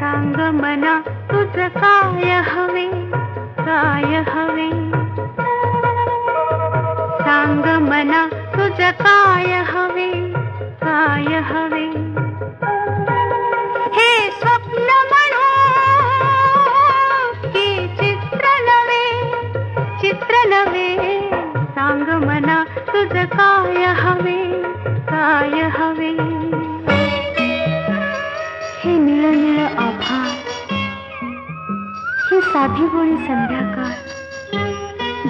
सांग मना तुझ काय हवे काय हवे सांग मना तुझ काय हवे काय हवे. हे स्वप्न म्हणू की चित्र नवे चित्र नवे सांग मना तुझ काय हवे काय हवे. हे निळ निळ आभाळ ही साधी गोळी संध्याकाळ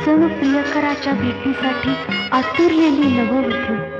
जणू प्रियकराच्या भेटीसाठी आतुरलेली नववधू.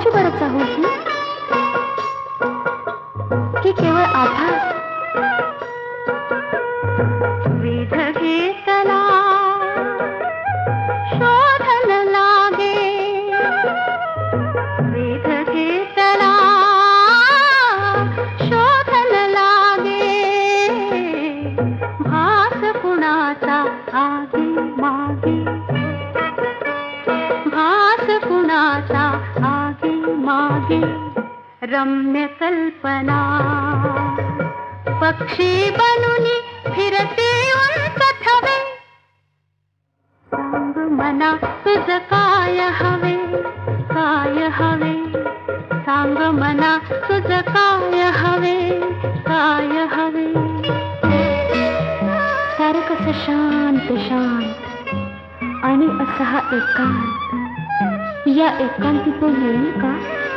कुणाची बरं होती. की केवळ आभास वेध घेतला शोधन लागे. वेध घेतला शोधन लागे. भास कुणाचा आगे मागे. भास कुणाचा मागे रम्य कल्पना पक्षी बनुनी फिरते उंच थवे सांग मना तुझ काय हवे काय हवे। सांग मना तुझ काय हवे काय हवे। सारं कसं शांत शांत। आणि असा हा एकांत। या एकांती तो येईल का?